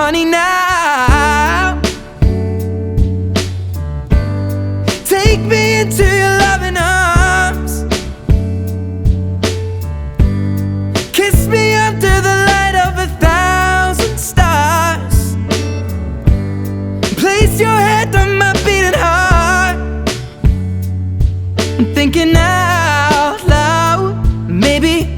honey, now take me into your loving arms. Kiss me under the light of a thousand stars. Place your head on my beating heart. I'm thinking out loud. Maybe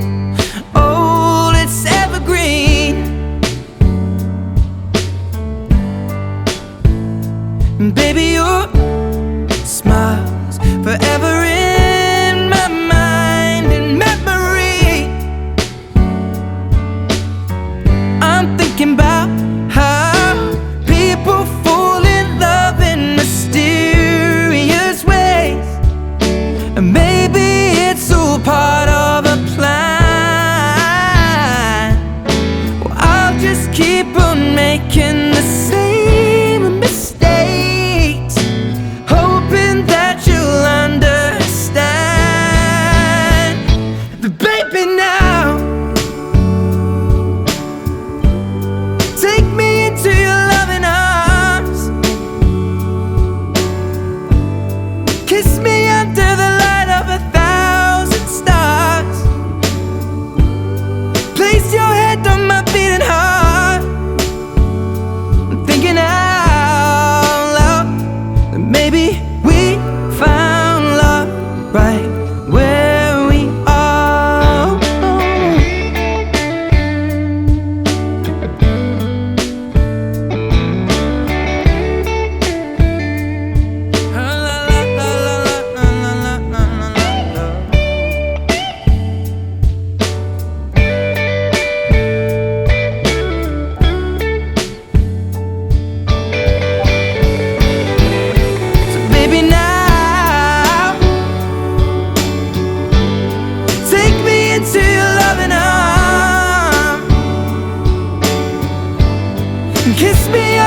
I'm thinking about how people fall in love in mysterious ways. And maybe it's all part of a plan. Well, I'll just keep on making the same mistakes, hoping that you'll understand. But baby, now. Kiss me Kiss me